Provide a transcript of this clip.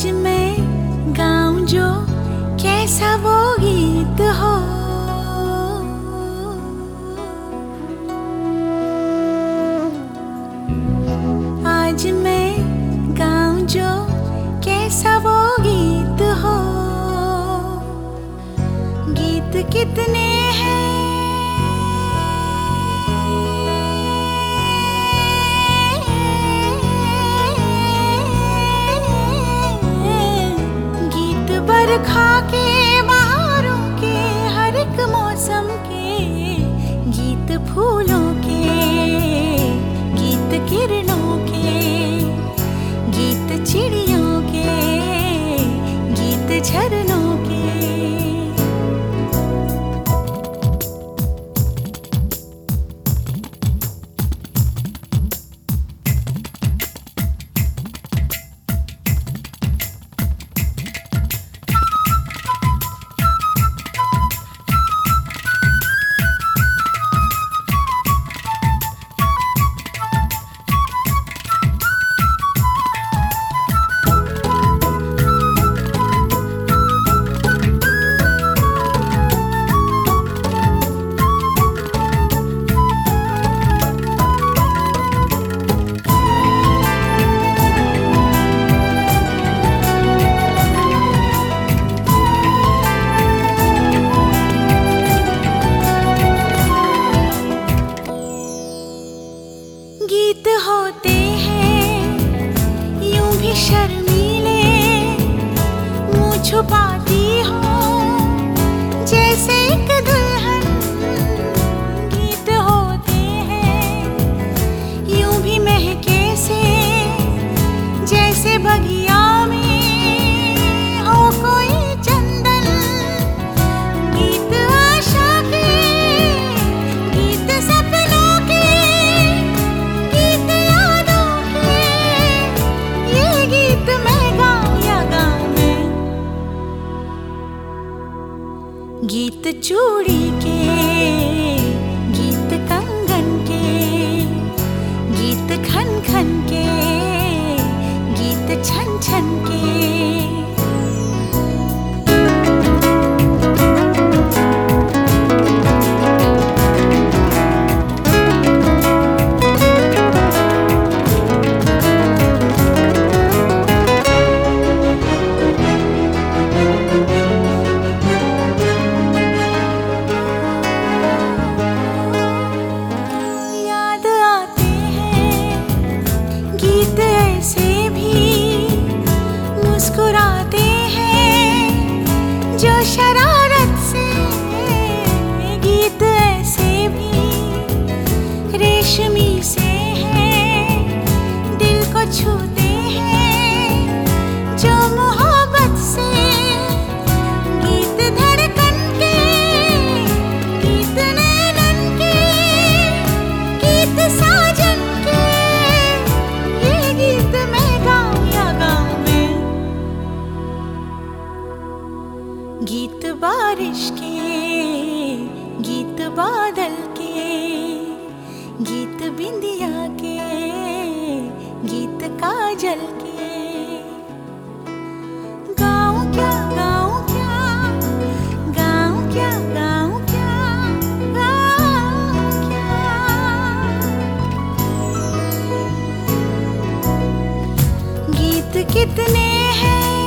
आज मैं गाऊं जो कैसा वो गीत हो। आज मैं गाऊं जो कैसा वो गीत हो। गीत कितने हैं? बरखा के बहारों के हर एक मौसम के गीत फूलों के गीत किरणों के। কিছু পা गीत चूड़ी के गीत कंगन के गीत खन खन के गीत छन छन के। मुस्कुराते हैं जो शरारत से गीत ऐसे भी रेशमी गीत बारिश के, गीत बादल के, गीत बिंदिया के, गीत काजल के। गाऊं क्या गाऊं क्या गाऊं क्या गाऊं क्या क्या। गीत कितने हैं?